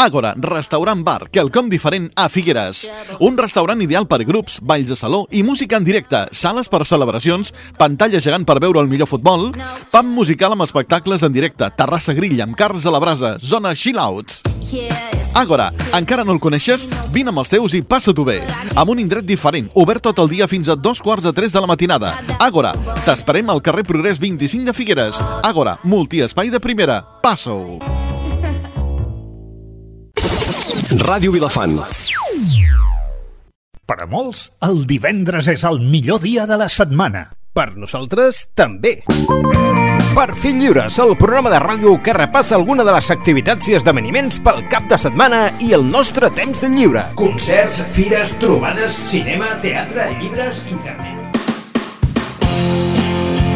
Àgora, restaurant bar, quelcom diferent a Figueres. Un restaurant ideal per grups, balls de saló i música en directe, sales per celebracions, pantalla gegant per veure el millor futbol, pam musical amb espectacles en directe, terrassa grill amb cars a la brasa, zona chill-outs. Àgora, encara no el coneixes? Vine amb els teus i passa-t'ho bé. Amb un indret diferent, obert tot el dia fins a dos quarts de tres de la matinada. Àgora, t'esperem al carrer Progrés 25 de Figueres. Àgora, multiespai de primera. Passa-ho. Ràdio Vilafant. Per a molts, el divendres és el millor dia de la setmana. Per nosaltres, també. Per Fill Lliures, el programa de ràdio que repassa alguna de les activitats i esdeveniments pel cap de setmana i el nostre temps lliure. Concerts, fires, trobades, cinema, teatre, llibres, internet.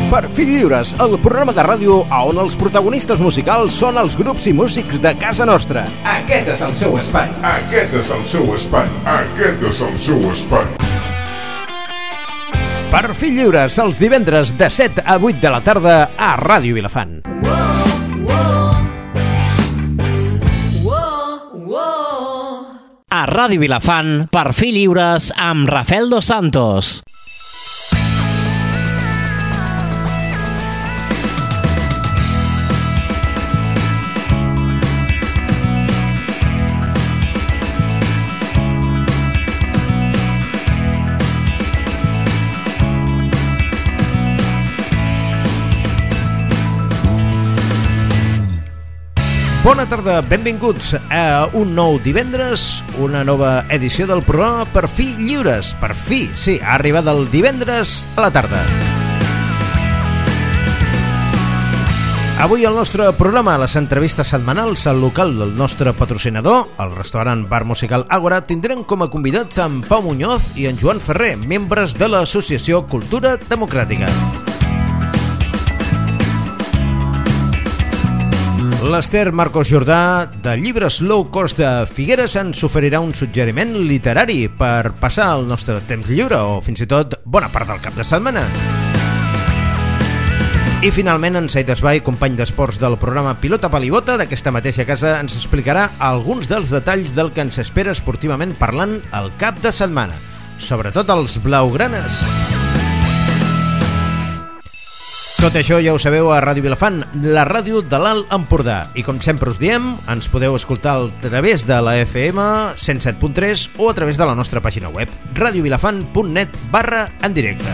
Per Fill Lliures, el programa de ràdio a on els protagonistes musicals són els grups i músics de casa nostra. Aquest és el seu espai. Aquest és el seu espai. Aquest és el seu espai. Per Fill Lliures, els divendres de 7 a 8 de la tarda a Ràdio Vilafant. A Ràdio Vilafant, per fi lliures amb Rafael Dos Santos. Bona tarda, benvinguts a un nou divendres, una nova edició del programa Per fi lliures. Per fi, sí, ha arribat el divendres a la tarda. Avui al nostre programa, les entrevistes setmanals al local del nostre patrocinador, el restaurant Bar Musical Àgora, tindrem com a convidats en Pau Muñoz i en Joan Ferrer, membres de l'Associació Cultura Democràtica. L'Ester Marcos Jordà, de llibres low cost de Figueres, ens oferirà un suggeriment literari per passar el nostre temps lliure o fins i tot bona part del cap de setmana. I finalment en Said Esbai, company d'esports del programa Pilota Palibota d'aquesta mateixa casa, ens explicarà alguns dels detalls del que ens espera esportivament parlant el cap de setmana, sobretot els blaugranes. Tot això ja ho sabeu a Ràdio Vilafant, la ràdio de l'Alt Empordà. I com sempre us diem, ens podeu escoltar a través de la FM 107.3 o a través de la nostra pàgina web radiovilafant.net barra en directe.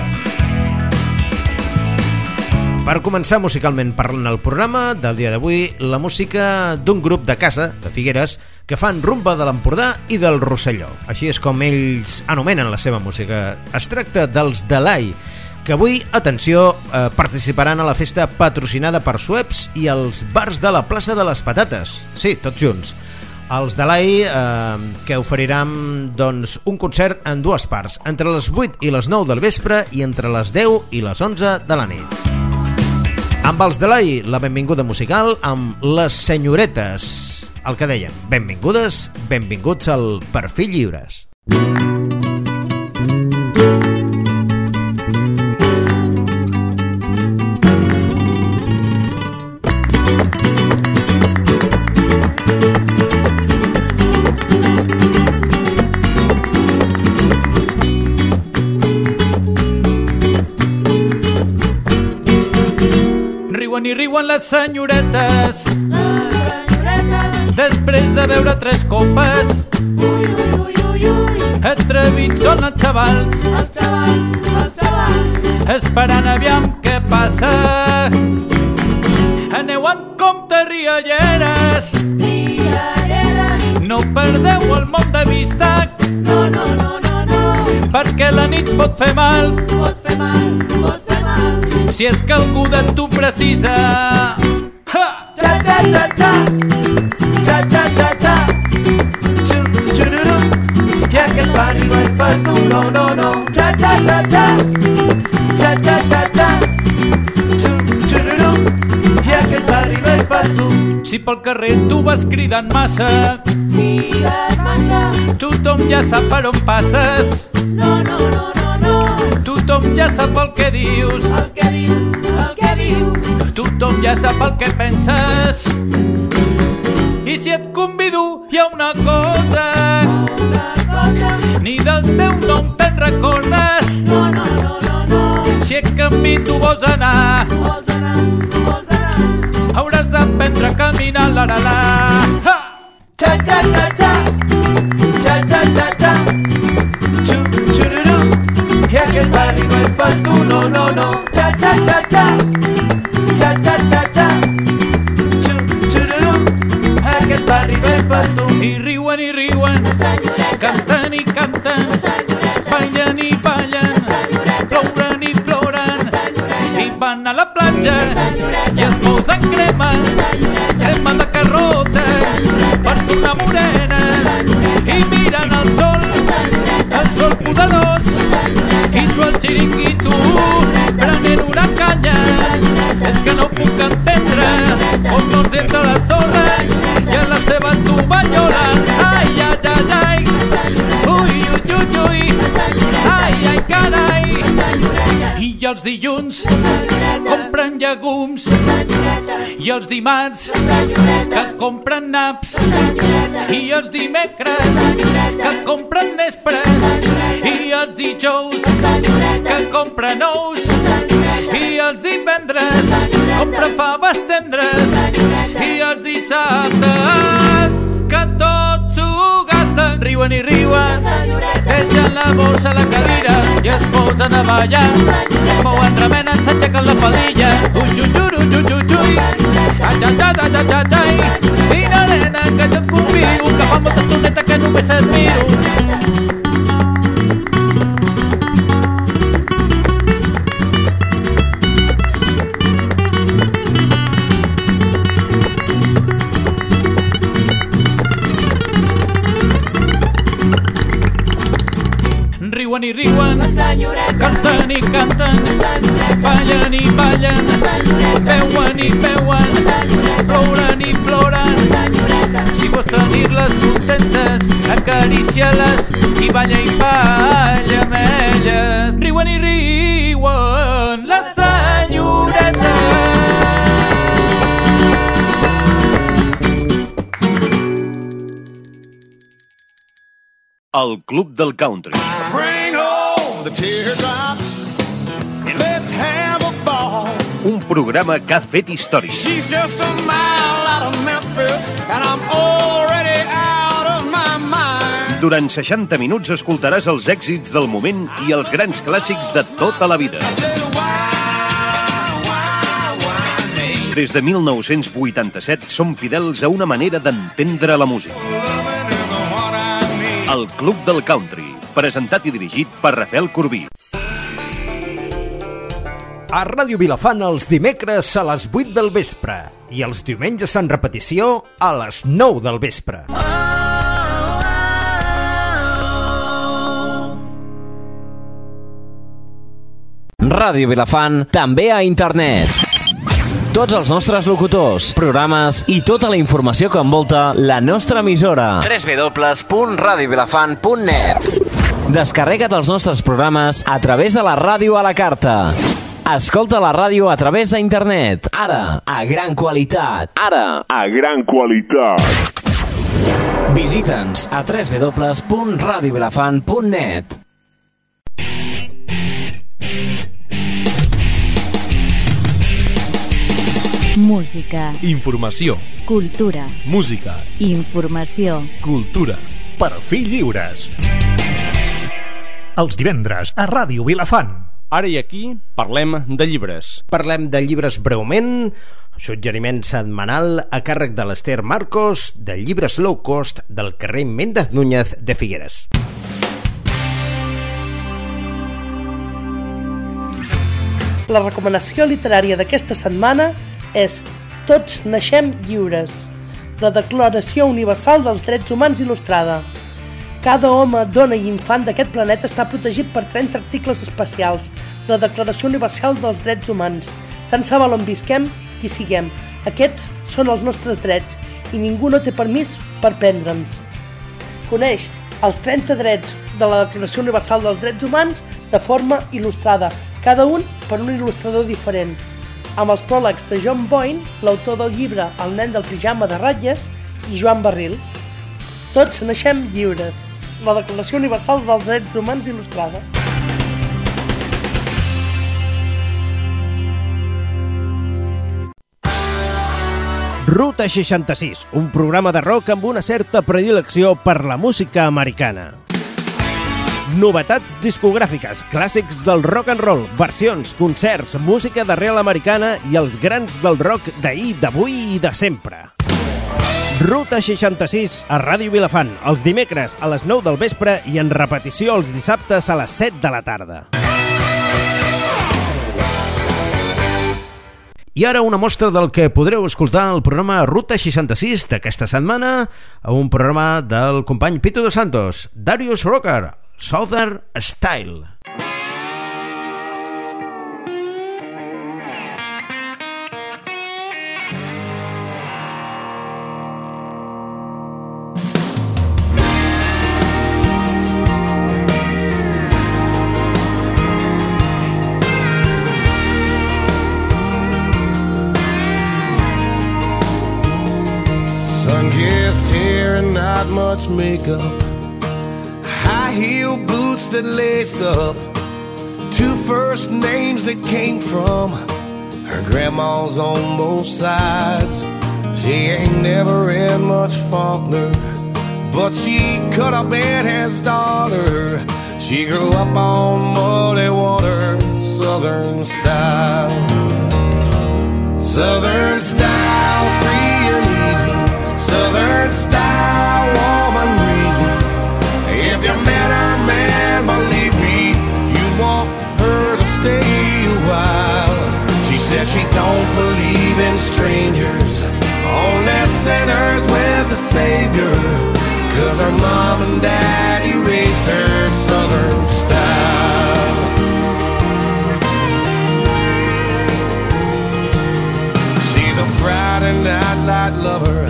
Per començar musicalment parlant el programa del dia d'avui, la música d'un grup de casa, de Figueres, que fan rumba de l'Empordà i del Rosselló. Així és com ells anomenen la seva música. Es tracta dels Delay, que avui, atenció, eh, participaran a la festa patrocinada per Sueps i els bars de la plaça de les Patates. Sí, tots junts. Els de l'AI eh, que oferiran doncs, un concert en dues parts, entre les 8 i les 9 del vespre i entre les 10 i les 11 de la nit. Amb els de l'AI, la benvinguda musical amb les senyoretes. El que deien, benvingudes, benvinguts al Perfil Lliures. Riuen i riuen les senyoretes. Després de beure tres copes. Ui, ui, ui, ui, ui. Atrevits són els xavals. Els els. Esperant aviam què passa. Aneu amb compte, rialleres. Rialleres. No perdeu el món de vista. No, no, no, no, no. Perquè la nit pot fer mal. Pot fer mal, pot fer mal. Si és de tu precisa. Ha! Cha, cha, cha, cha. Cha, cha, cha, cha. Xu, xururu. I aquest party no és per tu, no, no, no. Cha, cha, cha, cha. Cha, cha, cha, cha. Xu, xururu. I aquest party no és per tu. Si pel carrer tu vas cridant massa, crides massa, tothom ja sap per on passes. No, no, no, no. Tothom ja sap el que dius. El que dius, el que dius. Tothom ja sap el que penses. I si et convido hi ha una cosa, ni del teu nom te'n recordes. No, no, no, no, no. Si et canvi tu vols anar, Vols anar, vols anar. hauràs d'aprendre a caminar la la la. Ha! Cha cha cha cha, cha cha cha I aquest barri no és per tu, no no no. Cha cha cha cha, cha cha cha cha, chu chururu. Aquest barri no és per tu. I riuen i riuen, canten i canten, ballen i ballen, plouen i ploren. I van a la platja i es posen crema, crema de carrota per tornar morenes. I miren el sol, el sol poderós, i jo el xiringuito prenent una canya. És que no puc entendre on no els entra la sorra i a la seva tovallola. Ai, ai, ai, ai, ui, ui, ui, ui, ai, I els dilluns compren llegums i els dimarts que compren naps i els dimecres que compren nespres i els dijous que compren ous i els divendres compren faves tendres i els dissabtes que tots s'ho gasten. Riuen i riuen Deixen la bossa a la cadira i es posen a ballar. Es mouen, remenen, s'aixequen la faldilla. Ui, ui, ui, ui, ui, ui, ui. Ai, ai, ai, ai, ai, ai, ai. Vine, nena, que jo et convido, que fa molta estoneta que només et miro. Canten i canten, ballen i ballen, veuen i veuen, ploren i ploren. Si vols tenir-les contentes, acarícia-les i balla i balla amb elles. Riuen i riuen, la senyoreta. El Club del Country. Bring home the teardrops programa que ha fet història. She's just a mile out of Memphis and I'm already out of my mind. Durant 60 minuts escoltaràs els èxits del moment i els grans clàssics de tota la vida. Des de 1987 som fidels a una manera d'entendre la música. El Club del Country, presentat i dirigit per Rafael Corbí. A Ràdio Vilafant els dimecres a les 8 del vespre i els diumenges en repetició a les 9 del vespre. Ràdio Vilafant, també a internet. Tots els nostres locutors, programes i tota la informació que envolta la nostra emissora. www.radiovilafant.net Descarrega't els nostres programes a través de la ràdio a la carta. Escolta la ràdio a través d'internet. Ara, a gran qualitat. Ara, A gran qualitat. visita'ns a www.radiovilafant.net Música, Informació, cultura, música, informació. cultura. Per fi lliures. Els divendres a Ràdio Vilafant. Ara i aquí parlem de llibres. Parlem de llibres breument, suggeriment setmanal a càrrec de l'Ester Marcos, de llibres low cost del carrer Méndez Núñez de Figueres. La recomanació literària d'aquesta setmana és Tots naixem lliures, la Declaració Universal dels Drets Humans il·lustrada. Cada home, dona i infant d'aquest planeta està protegit per 30 articles especials de la Declaració Universal dels Drets Humans. Tant se val on visquem, qui siguem. Aquests són els nostres drets i ningú no té permís per prendre'ns. Coneix els 30 drets de la Declaració Universal dels Drets Humans de forma il·lustrada, cada un per un il·lustrador diferent. Amb els pròlegs de John Boyne, l'autor del llibre El nen del pijama de ratlles, i Joan Barril. Tots naixem lliures. La Declaració Universal dels Drets Humans il·lustrada. Ruta 66, un programa de rock amb una certa predilecció per la música americana. Novetats discogràfiques, clàssics del rock and roll, versions, concerts, música d'arrel americana i els grans del rock d'ahir, d'avui i de sempre. Ruta 66 a Ràdio Vilafant, els dimecres a les 9 del vespre i en repetició els dissabtes a les 7 de la tarda. I ara una mostra del que podreu escoltar al programa Ruta 66 d'aquesta setmana, a un programa del company Pito dos Santos, Darius Rocker, Southern Style. Not much makeup. High heel boots that lace up. Two first names that came from Her grandma's on both sides. She ain't never read much Faulkner But she cut up Hannah's daughter. She grew up on muddy water Southern style. Southern style, free and easy. Southern style, says she don't believe in strangers, only sinners with the Savior. Cause her mom and daddy raised her Southern style. She's a Friday night light lover,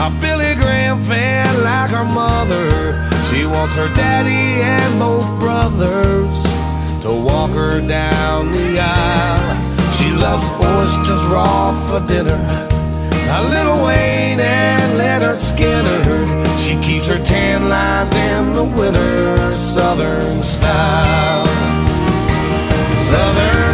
a Billy Graham fan like her mother. She wants her daddy and both brothers to walk her down the aisle. She loves oysters raw for dinner. A little Wayne and Leonard Skinner. She keeps her tan lines in the winter, Southern style. Southern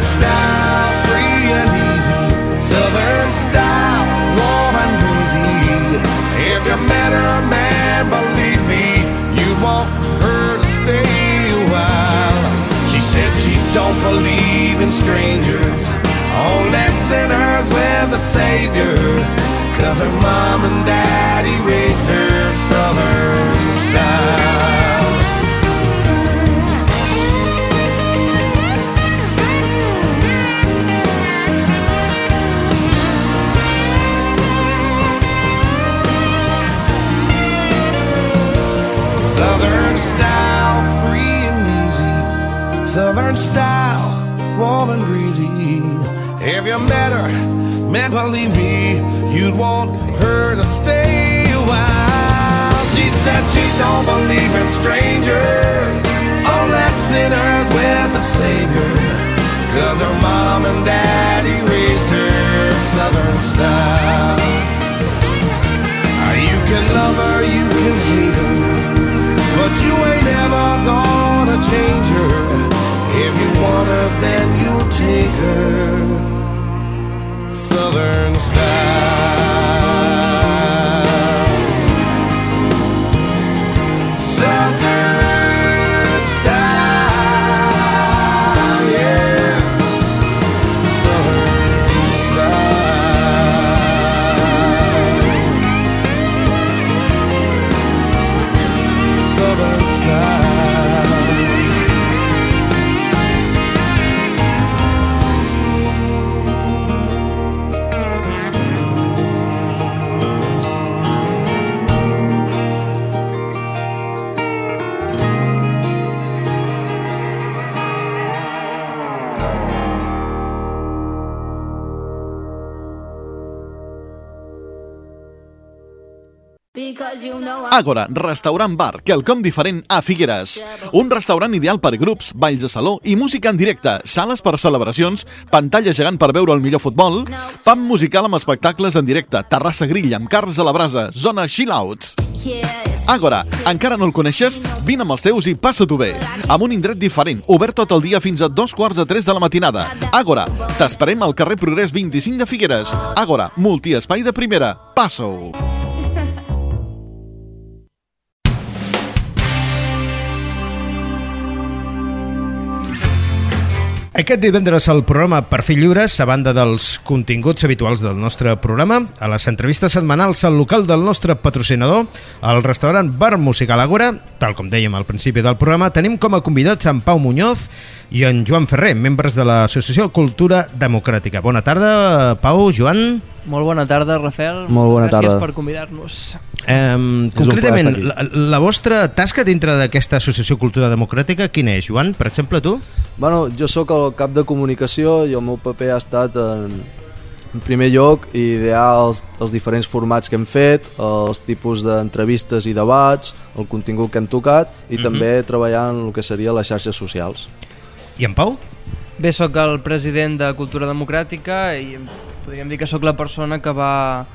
Àgora, restaurant bar, quelcom diferent a Figueres. Un restaurant ideal per grups, balls de saló i música en directe, sales per celebracions, pantalla gegant per veure el millor futbol, pam musical amb espectacles en directe, terrassa grill amb cars a la brasa, zona chill-outs. Àgora, encara no el coneixes? Vine amb els teus i passa-t'ho bé. Amb un indret diferent, obert tot el dia fins a dos quarts de tres de la matinada. Àgora, t'esperem al carrer Progrés 25 de Figueres. Àgora, multiespai de primera. Passa-ho. Aquest divendres al programa Per fi lliures, a banda dels continguts habituals del nostre programa, a les entrevistes setmanals al local del nostre patrocinador, al restaurant Bar Musical Agora, tal com dèiem al principi del programa, tenim com a convidats en Pau Muñoz i en Joan Ferrer, membres de l'Associació Cultura Democràtica. Bona tarda, Pau, Joan. Molt bona tarda, Rafael. Molt bona Gràcies tarda. per convidar-nos. Eh, concretament, la, la vostra tasca dintre d'aquesta Associació Cultura Democràtica, quina és, Joan? Per exemple, tu? Bueno, jo sóc el cap de comunicació i el meu paper ha estat en, en primer lloc idear els, els diferents formats que hem fet, els tipus d'entrevistes i debats, el contingut que hem tocat i Mhm. també treballar en el que seria les xarxes socials. I en Pau? Bé, sóc el president de Cultura Democràtica i podríem dir que sóc la persona que va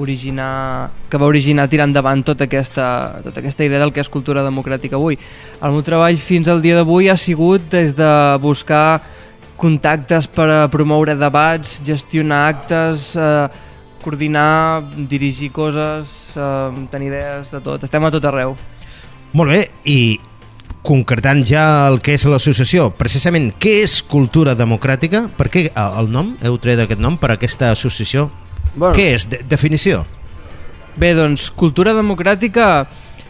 originar, que va originar tirar endavant tota aquesta, tota aquesta idea del que és cultura democràtica avui. El meu treball fins al dia d'avui ha sigut des de buscar contactes per a promoure debats, gestionar actes, eh, coordinar, dirigir coses, eh, tenir idees de tot. Estem a tot arreu. Molt bé, i concretant ja el que és l'associació, precisament què és cultura democràtica? Per què eh, el nom? Heu tret aquest nom per aquesta associació? Bueno. Què és? De definició? Bé, doncs, cultura democràtica,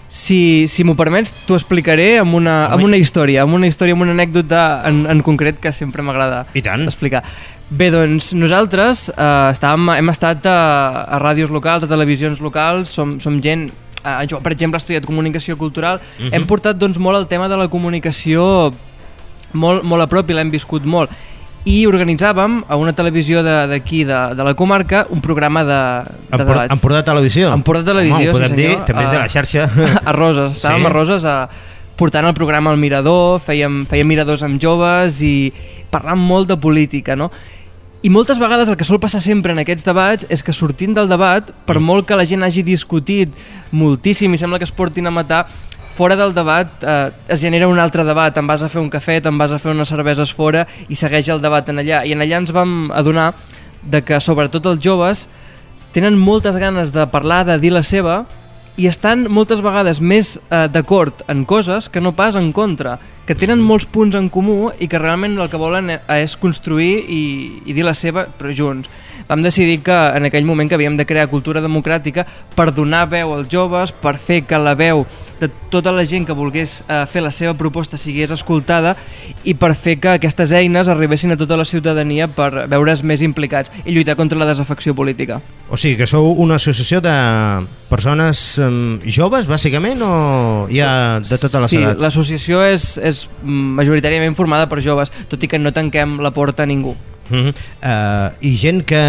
si, si m'ho permets, t'ho explicaré amb una, amb una història, amb una història, amb una anècdota en, en concret que sempre m'agrada explicar. Bé, doncs nosaltres eh, estàvem, hem estat a, a ràdios locals, a televisions locals, som, som gent eh, jo, per exemple, he estudiat comunicació cultural, Mhm. hem portat doncs, molt el tema de la comunicació molt, molt a prop i l'hem viscut molt i organitzàvem a una televisió de- d'aquí, de, de, la comarca, un programa de, de Empor debats. Empordà Televisió? Empordà Televisió, Home, ho podem sí senyor. dir, també és de la A- xarxa. a Roses, estàvem Sí. a Roses a, portant el programa al Mirador, fèiem, fèiem miradors amb joves i parlant molt de política, no? I moltes vegades el que sol passar sempre en aquests debats és que sortint del debat, per molt que la gent hagi discutit moltíssim i sembla que es portin a matar, fora del debat eh, es genera un altre debat, te'n vas a fer un cafè, te'n vas a fer unes cerveses fora i segueix el debat en allà. I en allà ens vam adonar de que sobretot els joves tenen moltes ganes de parlar, de dir la seva i estan moltes vegades més eh, d'acord en coses que no pas en contra, que tenen molts punts en comú i que realment el que volen e- és construir i, i dir la seva però junts. Vam decidir que en aquell moment que havíem de crear cultura democràtica per donar veu als joves, per fer que la veu de tota la gent que volgués eh, fer la seva proposta sigués escoltada i per fer que aquestes eines arribessin a tota la ciutadania per veure's més implicats i lluitar contra la desafecció política. O sigui, que sou una associació de persones um, joves, bàsicament, o hi ha de totes les sí, edats? l'associació és, és mm, majoritàriament formada per joves, tot i que no tanquem la porta a ningú. Uh -huh. uh, I gent que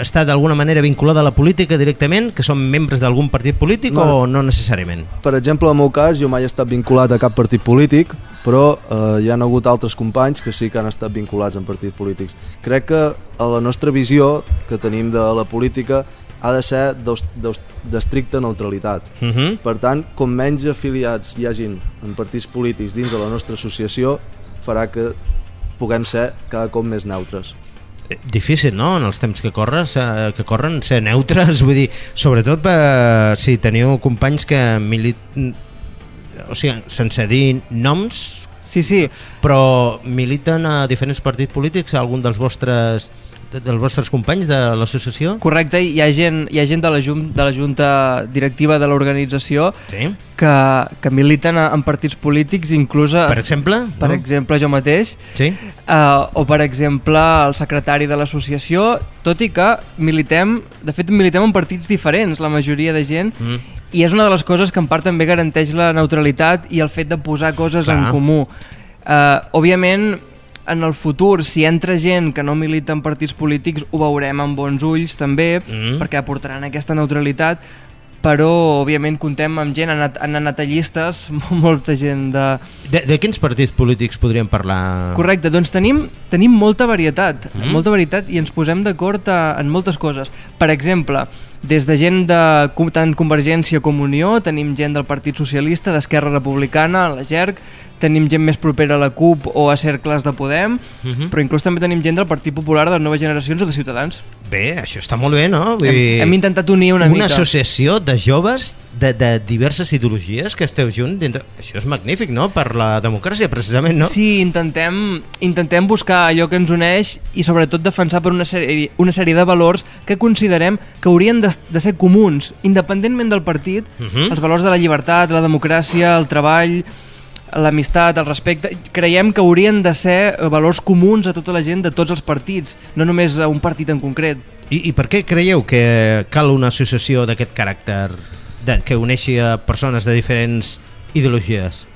està d'alguna manera vinculada a la política directament, que són membres d'algun partit polític No. o no necessàriament? Per exemple, en el meu cas, jo mai he estat vinculat a cap partit polític, però eh, hi han hagut altres companys que sí que han estat vinculats en partits polítics. Crec que a la nostra visió que tenim de la política ha de ser d'estricta neutralitat. Uh -huh. Per tant, com menys afiliats hi hagin en partits polítics dins de la nostra associació, farà que puguem ser cada cop més neutres. Difícil, no?, en els temps que, corres, eh, que corren, ser neutres, vull dir, sobretot per, si teniu companys que milit... o sigui, sense dir noms, sí, sí. però militen a diferents partits polítics, algun dels vostres dels vostres companys de l'associació? Correcte, hi ha gent, hi ha gent de, la jun, de la junta directiva de l'organització sí. que, que militen en partits polítics, inclús... Per exemple? Per no? exemple, jo mateix. Sí. Uh, o, per exemple, el secretari de l'associació, tot i que militem, de fet, militem en partits diferents, la majoria de gent, Mm. i és una de les coses que en part també garanteix la neutralitat i el fet de posar coses Clar. en comú. Uh, òbviament, en el futur, si entra gent que no milita en partits polítics, ho veurem amb bons ulls també, Mm. perquè aportaran aquesta neutralitat, però òbviament contem amb gent, han anat, han anat a llistes, molta gent de... De, de quins partits polítics podríem parlar? Correcte, doncs tenim, tenim molta varietat, Mm. molta varietat i ens posem d'acord eh, en moltes coses. Per exemple, des de gent de tant Convergència com Unió, tenim gent del Partit Socialista, d'Esquerra Republicana, la GERC, tenim gent més propera a la CUP o a cercles de Podem, Mhm. però inclús també tenim gent del Partit Popular de noves generacions o de Ciutadans. Bé, això està molt bé, no? Vull Hem- dir, hem intentat unir una una mica. associació de joves de, de diverses ideologies que esteu junts dintre... Això és magnífic, no? Per la democràcia, precisament, no? Sí, intentem, intentem buscar allò que ens uneix i sobretot defensar per una sèrie, una sèrie de valors que considerem que haurien de, de ser comuns, independentment del partit, Mhm. els valors de la llibertat, la democràcia, el treball, l'amistat, el respecte, creiem que haurien de ser eh, valors comuns a tota la gent de tots els partits, no només a un partit en concret. I, I per què creieu que cal una associació d'aquest caràcter de, que uneixi a persones de diferents ideologies?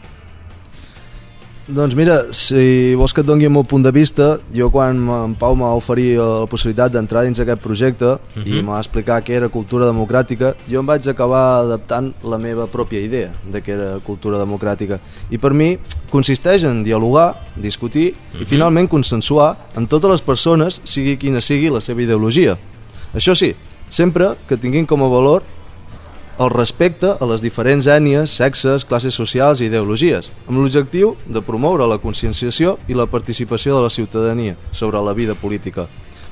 Doncs mira, si vols que et doni el meu punt de vista, jo quan en Pau m'ha oferit eh, la possibilitat d'entrar dins aquest projecte uh -huh. i Mhm. m'ha explicat què era cultura democràtica, jo em vaig acabar adaptant la meva pròpia idea de què era cultura democràtica. I per mi consisteix en dialogar, discutir i Mhm. finalment consensuar amb totes les persones, sigui quina sigui la seva ideologia. Això sí, sempre que tinguin com a valor el respecte a les diferents ètnies, sexes, classes socials i ideologies, amb l'objectiu de promoure la conscienciació i la participació de la ciutadania sobre la vida política.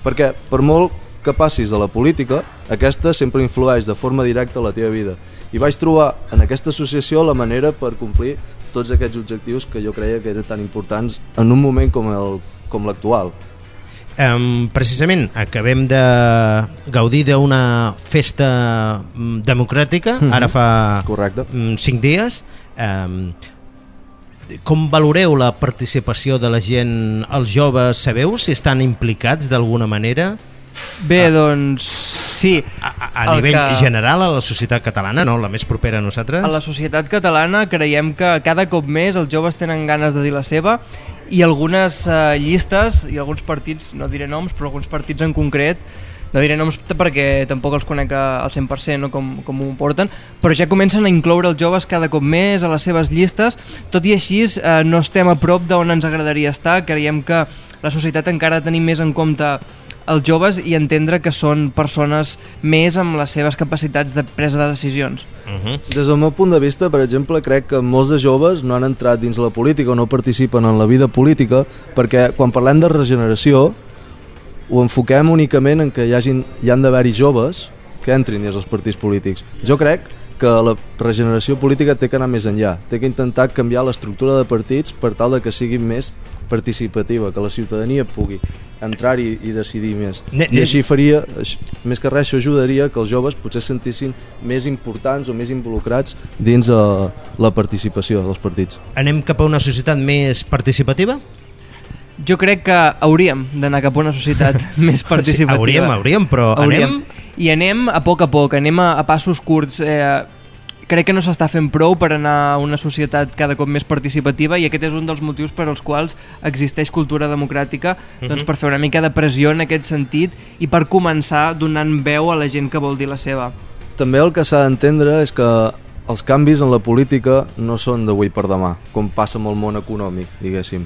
Perquè, per molt que passis de la política, aquesta sempre influeix de forma directa a la teva vida. I vaig trobar en aquesta associació la manera per complir tots aquests objectius que jo creia que eren tan importants en un moment com el com l'actual. Um, precisament acabem de gaudir d'una festa mm, democràtica, Mhm. ara fa Correcte. mm, cinc dies. Um, com valoreu la participació de la gent, els joves, sabeu si estan implicats d'alguna manera? Bé, doncs, sí. A, a El nivell que- general a la societat catalana, no? la més propera a nosaltres? A la societat catalana creiem que cada cop més els joves tenen ganes de dir la seva i algunes eh, llistes i alguns partits, no diré noms, però alguns partits en concret, no diré noms perquè tampoc els conec al 100% no, com, com ho porten, però ja comencen a incloure els joves cada cop més a les seves llistes, tot i així eh, no estem a prop d'on ens agradaria estar, creiem que la societat encara ha de tenir més en compte els joves i entendre que són persones més amb les seves capacitats de presa de decisions. Uh Des del meu punt de vista, per exemple, crec que molts de joves no han entrat dins la política o no participen en la vida política perquè quan parlem de regeneració ho enfoquem únicament en que hi, hagin, hi han d'haver-hi joves que entrin dins els partits polítics. Jo crec que la regeneració política té que anar més enllà, té que intentar canviar l'estructura de partits per tal de que sigui més participativa, que la ciutadania pugui entrar-hi i decidir més. Ne- I ne- així faria, més que res, això ajudaria que els joves potser sentissin més importants o més involucrats dins uh, la participació dels partits. Anem cap a una societat més participativa? Jo crec que hauríem d'anar cap a una societat més participativa. hauríem, hauríem, però anem- I anem a poc a poc, anem a, a passos curts. Eh, crec que no s'està fent prou per anar a una societat cada cop més participativa i aquest és un dels motius per als quals existeix cultura democràtica doncs Mhm. per fer una mica de pressió en aquest sentit i per començar donant veu a la gent que vol dir la seva. També el que s'ha d'entendre és que els canvis en la política no són d'avui per demà, com passa amb el món econòmic, diguéssim.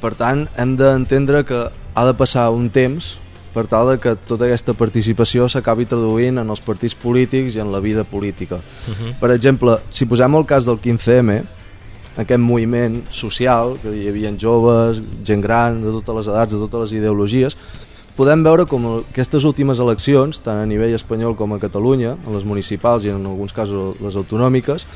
Per tant, hem d'entendre que ha de passar un temps per tal de que tota aquesta participació s'acabi traduint en els partits polítics i en la vida política. Mhm. Per exemple, si posem el cas del 15M, aquest moviment social, que hi havia joves, gent gran, de totes les edats, de totes les ideologies, podem veure com aquestes últimes eleccions, tant a nivell espanyol com a Catalunya, en les municipals i en alguns casos les autonòmiques,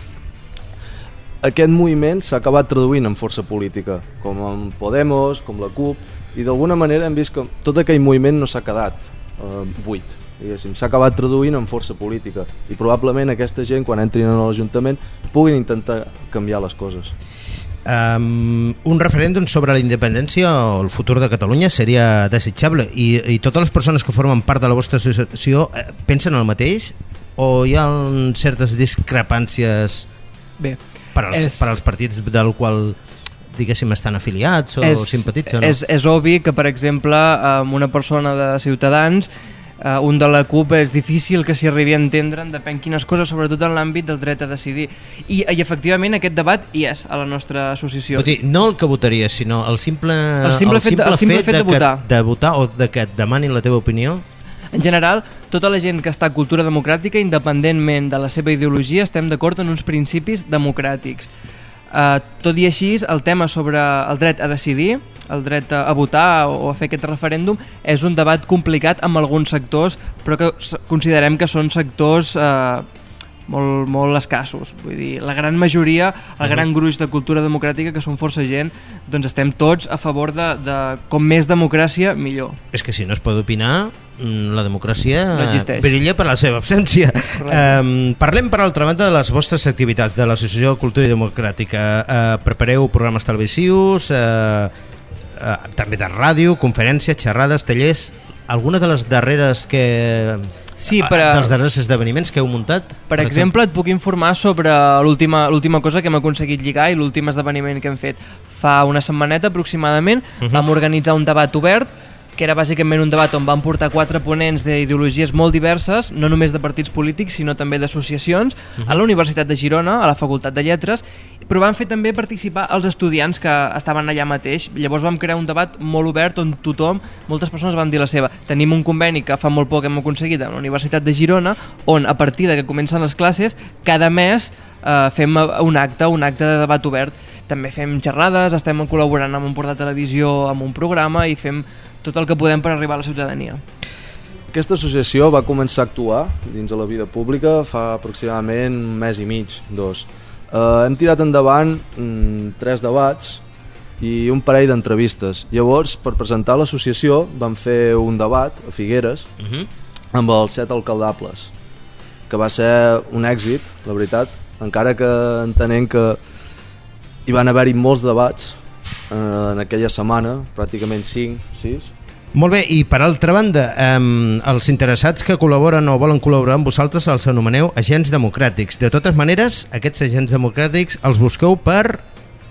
aquest moviment s'ha acabat traduint en força política, com en Podemos, com la CUP, i d'alguna manera hem vist que tot aquell moviment no s'ha quedat eh, buit, s'ha acabat traduint en força política, i probablement aquesta gent, quan entrin en l'Ajuntament, puguin intentar canviar les coses. Um, un referèndum sobre la independència o el futur de Catalunya seria desitjable. I, i totes les persones que formen part de la vostra associació eh, pensen el mateix? O hi ha certes discrepàncies Bé, per als, és- per als partits del qual diguéssim estan afiliats o simpatitzen? és, és obvi que, per exemple, amb una persona de Ciutadans uh, un de la CUP és difícil que s'hi arribi a entendre en depèn quines coses, sobretot en l'àmbit del dret a decidir. I, I efectivament aquest debat hi és a la nostra associació. Vull dir, no el que votaries, sinó el simple, El simple fet de- el simple fet de que- votar. de votar o de que et demanin la teva opinió. En general, tota la gent que està a cultura democràtica, independentment de la seva ideologia, estem d'acord en uns principis democràtics. Uh, tot i així, el tema sobre el dret a decidir, el dret a, a votar o a fer aquest referèndum, és un debat complicat amb alguns sectors, però que considerem que són sectors uh, molt, molt escassos. Vull dir, la gran majoria, el gran gruix de cultura democràtica, que són força gent, doncs estem tots a favor de, de com més democràcia, millor. És que si no es pot opinar, mm, la democràcia No existeix. brilla per la seva absència. Um, parlem, per altra banda, de les vostres activitats de l'Associació de Cultura i Democràtica. Uh, prepareu programes televisius, uh, uh, també de ràdio, conferències, xerrades, tallers... Alguna de les darreres que... Sí, per a- dels darrers esdeveniments que heu muntat? Per, exemple, et puc informar sobre l'última cosa que hem aconseguit lligar i l'últim esdeveniment que hem fet. Fa una setmaneta aproximadament Mhm. vam organitzar un debat obert que era bàsicament un debat on van portar quatre ponents d'ideologies molt diverses, no només de partits polítics, sinó també d'associacions, a la Universitat de Girona, a la Facultat de Lletres, però van fer també participar els estudiants que estaven allà mateix. Llavors vam crear un debat molt obert on tothom, moltes persones van dir la seva. Tenim un conveni que fa molt poc hem aconseguit a la Universitat de Girona, on a partir de que comencen les classes, cada mes eh, fem un acte, un acte de debat obert. També fem xerrades, estem col·laborant amb un port de televisió, amb un programa i fem tot el que podem per arribar a la ciutadania. Aquesta associació va començar a actuar dins de la vida pública fa aproximadament un mes i mig, dos. Uh, hem tirat endavant mm, tres debats i un parell d'entrevistes. Llavors, per presentar l'associació, vam fer un debat a Figueres Uh -huh. amb els set alcaldables, que va ser un èxit, la veritat, encara que entenent que hi van haver-hi molts debats eh, en aquella setmana, pràcticament 5, 6, Molt bé, i per altra banda, eh, els interessats que col·laboren o volen col·laborar amb vosaltres els anomeneu agents democràtics. De totes maneres, aquests agents democràtics els busqueu per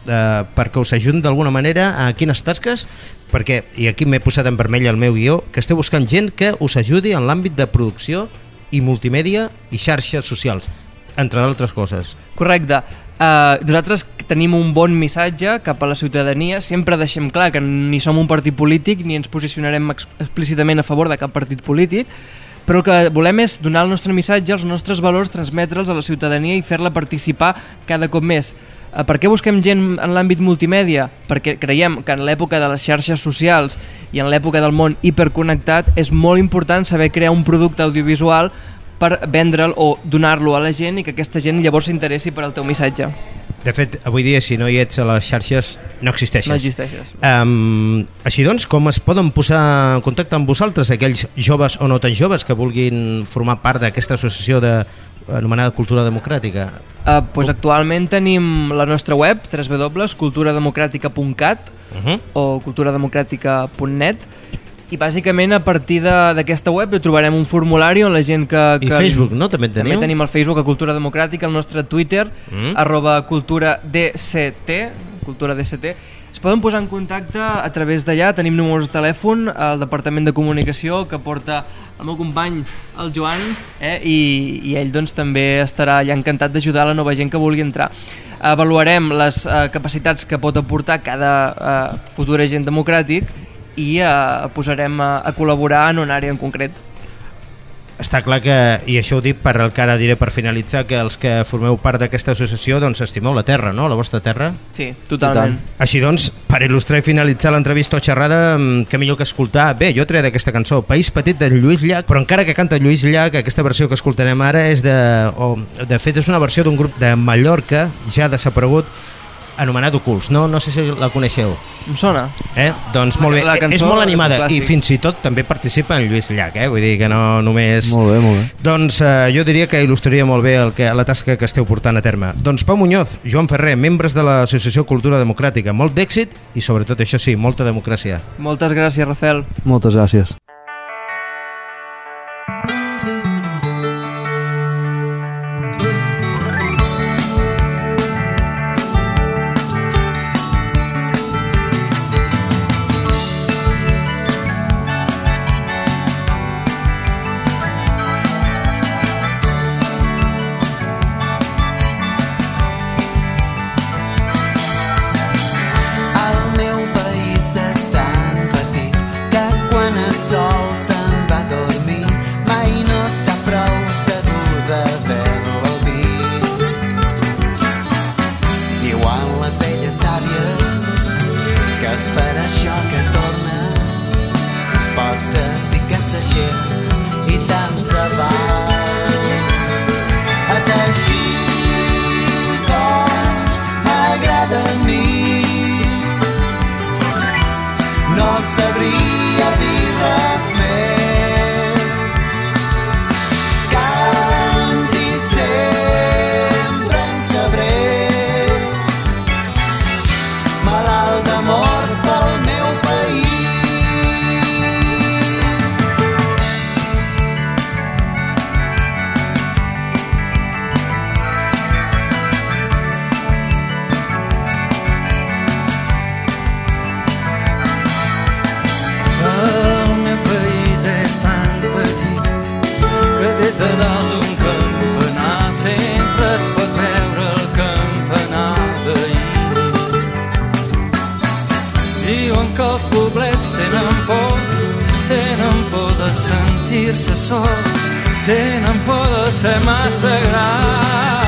eh, perquè us ajudin d'alguna manera a quines tasques? Perquè, i aquí m'he posat en vermell el meu guió, que esteu buscant gent que us ajudi en l'àmbit de producció i multimèdia i xarxes socials, entre d'altres coses. Correcte. Uh, nosaltres tenim un bon missatge cap a la ciutadania, sempre deixem clar que ni som un partit polític ni ens posicionarem ex explícitament a favor de cap partit polític, però el que volem és donar el nostre missatge, els nostres valors, transmetre'ls a la ciutadania i fer-la participar cada cop més. Uh, per què busquem gent en l'àmbit multimèdia? Perquè creiem que en l'època de les xarxes socials i en l'època del món hiperconnectat és molt important saber crear un producte audiovisual per vendre'l o donar-lo a la gent i que aquesta gent llavors s'interessi per al teu missatge. De fet, avui dia, si no hi ets a les xarxes, no existeixes. No existeixes. Um, així doncs, com es poden posar en contacte amb vosaltres, aquells joves o no tan joves que vulguin formar part d'aquesta associació de, anomenada Cultura Democràtica? Uh, pues actualment tenim la nostra web, www.culturademocràtica.cat Uh -huh. o culturademocràtica.net i bàsicament a partir d'aquesta web trobarem un formulari on la gent que... I que Facebook, no? També en teniu? També tenim el Facebook a Cultura Democràtica, el nostre Twitter, Mm. arroba cultura DCT, cultura DCT. Es poden posar en contacte a través d'allà, tenim números de telèfon al Departament de Comunicació que porta el meu company, el Joan, eh? I, i ell doncs, també estarà allà encantat d'ajudar la nova gent que vulgui entrar. Avaluarem les eh, capacitats que pot aportar cada eh, futur agent democràtic i eh, posarem a, a col·laborar en una àrea en concret. Està clar que, i això ho dic per el que ara diré per finalitzar, que els que formeu part d'aquesta associació doncs estimeu la terra, no? La vostra terra? Sí, totalment. Així doncs, per il·lustrar i finalitzar l'entrevista o xerrada, mm, què millor que escoltar? Bé, jo he tret aquesta cançó, País Petit de Lluís Llach, però encara que canta Lluís Llach, aquesta versió que escoltarem ara és de... O, de fet, és una versió d'un grup de Mallorca, ja desaparegut, anomenat Oculs. No, no sé si la coneixeu. Em sona. Eh? Doncs molt bé, La cançó és molt és animada i clàssic. fins i tot també participa en Lluís Llach, eh? vull dir que no només... Molt bé, molt bé. Doncs eh, jo diria que il·lustraria molt bé el que, la tasca que esteu portant a terme. Doncs Pau Muñoz, Joan Ferrer, membres de l'Associació Cultura Democràtica, molt d'èxit i sobretot això sí, molta democràcia. Moltes gràcies, Rafael. Moltes gràcies. Por de ser massa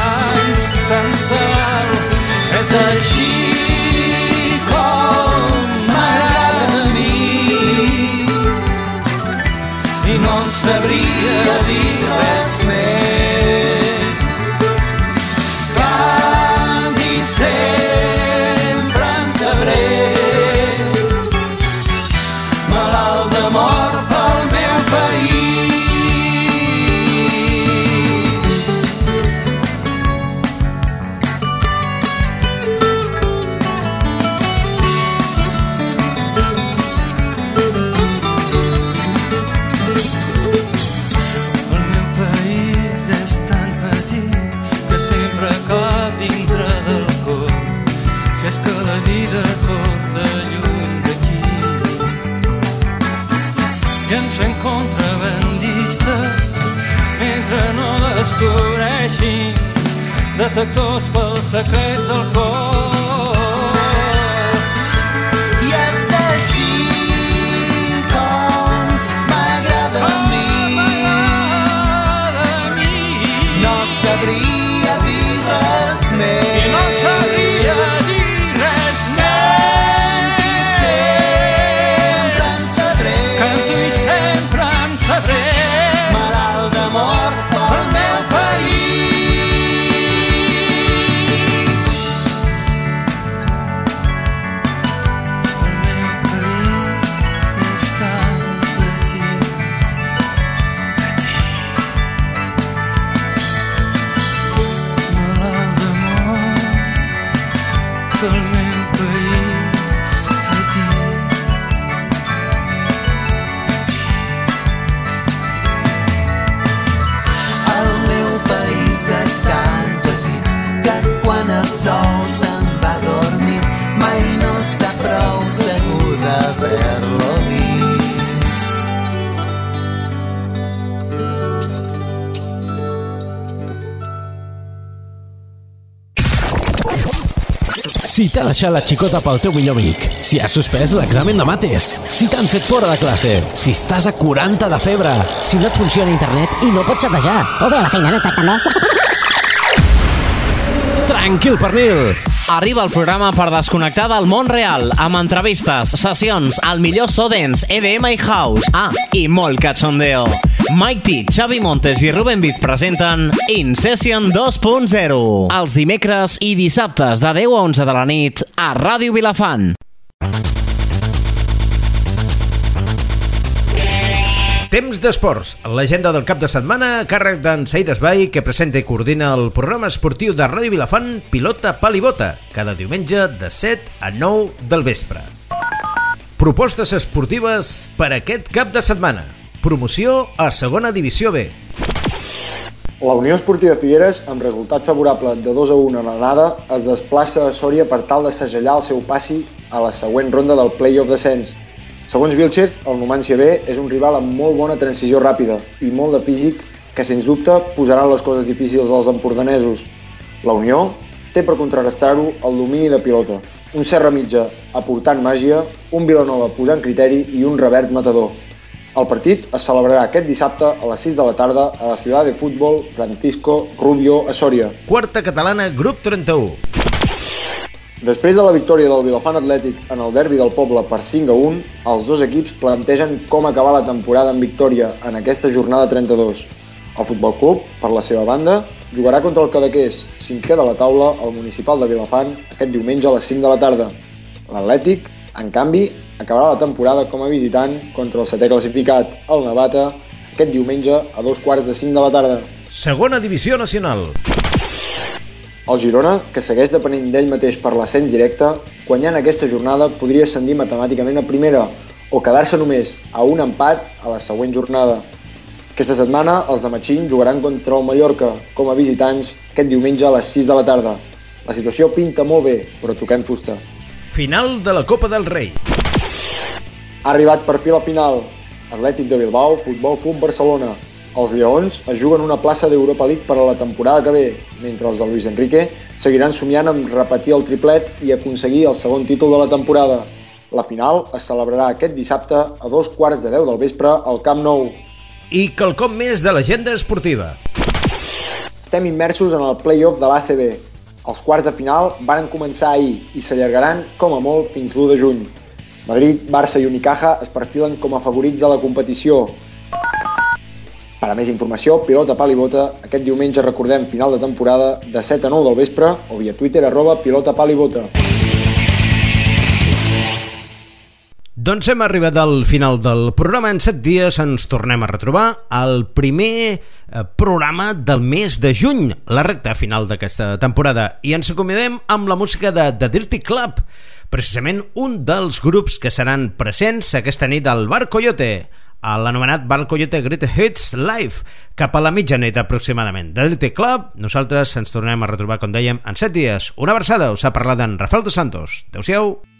secret t'ha deixat la xicota pel teu millor amic, si has suspès l'examen de mates, si t'han fet fora de classe, si estàs a 40 de febre, Si no et funciona internet i no pots xatejar. O bé la feina no et tracten bé. Tranquil, pernil! Arriba el programa per desconnectar del món real, amb entrevistes, sessions, el millor so dance, EDM i house. Ah, i molt cachondeo. Mike T, Xavi Montes i Ruben Viz presenten In Session 2.0. Els dimecres i dissabtes de 10 a 11 de la nit a Ràdio Vilafant. Temps d'esports, l'agenda del cap de setmana a càrrec d'en Said Esbai, que presenta i coordina el programa esportiu de Ràdio Vilafant Pilota Palibota, cada diumenge de 7 a 9 del vespre. Propostes esportives per aquest cap de setmana. Promoció a segona divisió B. La Unió Esportiva Figueres, amb resultat favorable de 2 a 1 en l'anada, es desplaça a Sòria per tal de segellar el seu passi a la següent ronda del play-off descens. Segons Vilchez, el Numancia B és un rival amb molt bona transició ràpida i molt de físic que, sens dubte, posaran les coses difícils als empordanesos. La Unió té per contrarrestar-ho el domini de pilota, un Serra Mitja aportant màgia, un Vilanova posant criteri i un Revert matador. El partit es celebrarà aquest dissabte a les 6 de la tarda a la ciutat de futbol Francisco Rubio a Sòria. Quarta catalana, grup 31. Després de la victòria del Vilafant Atlètic en el derbi del poble per 5 a 1, els dos equips plantegen com acabar la temporada en victòria en aquesta jornada 32. El Futbol Club, per la seva banda, jugarà contra el Cadaqués, cinquè de la taula al municipal de Vilafant, aquest diumenge a les 5 de la tarda. L'Atlètic, en canvi, acabarà la temporada com a visitant contra el setè classificat, el Navata, aquest diumenge a dos quarts de 5 de la tarda. Segona divisió nacional. El Girona, que segueix depenent d'ell mateix per l'ascens directe, guanyant aquesta jornada podria ascendir matemàticament a primera o quedar-se només a un empat a la següent jornada. Aquesta setmana els de Matxín jugaran contra el Mallorca com a visitants aquest diumenge a les 6 de la tarda. La situació pinta molt bé, però toquem fusta. Final de la Copa del Rei. Ha arribat per fi la final. Atlètic de Bilbao, Futbol Club Barcelona. Els Lleons es juguen una plaça d'Europa League per a la temporada que ve, mentre els de Luis Enrique seguiran somiant amb repetir el triplet i aconseguir el segon títol de la temporada. La final es celebrarà aquest dissabte a dos quarts de deu del vespre al Camp Nou. i quelcom més de l'agenda esportiva. Estem immersos en el play-off de l'ACB. Els quarts de final varen començar ahir i s'allargaran, com a molt, fins l'1 de juny. Madrid, Barça i Unicaja es perfilen com a favorits de la competició. Per a més informació, pilota pal i bota. Aquest diumenge recordem final de temporada de 7 a 9 del vespre o via Twitter arroba pilota pal i bota. Doncs hem arribat al final del programa. En set dies ens tornem a retrobar al primer eh, programa del mes de juny, la recta final d'aquesta temporada. I ens acomiadem amb la música de The Dirty Club, precisament un dels grups que seran presents aquesta nit al Bar Coyote, a l'anomenat Bar Coyote Great Hits Live, cap a la mitjanit aproximadament. The Dirty Club, nosaltres ens tornem a retrobar, com dèiem, en set dies. Una versada, us ha parlat en Rafael dos Santos. Adéu-siau.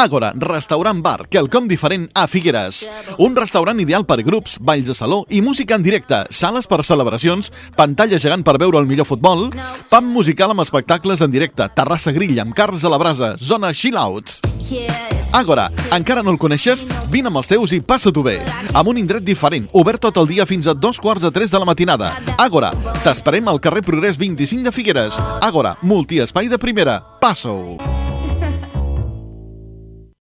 Àgora, restaurant bar, quelcom diferent a Figueres. Un restaurant ideal per grups, balls de saló i música en directe, sales per celebracions, pantalla gegant per veure el millor futbol, pam musical amb espectacles en directe, terrassa grill amb cars a la brasa, zona chill-outs. Àgora, encara no el coneixes? Vine amb els teus i passa-t'ho bé. Amb un indret diferent, obert tot el dia fins a dos quarts de tres de la matinada. Àgora, t'esperem al carrer Progrés 25 de Figueres. Àgora, multiespai de primera. Passa-ho.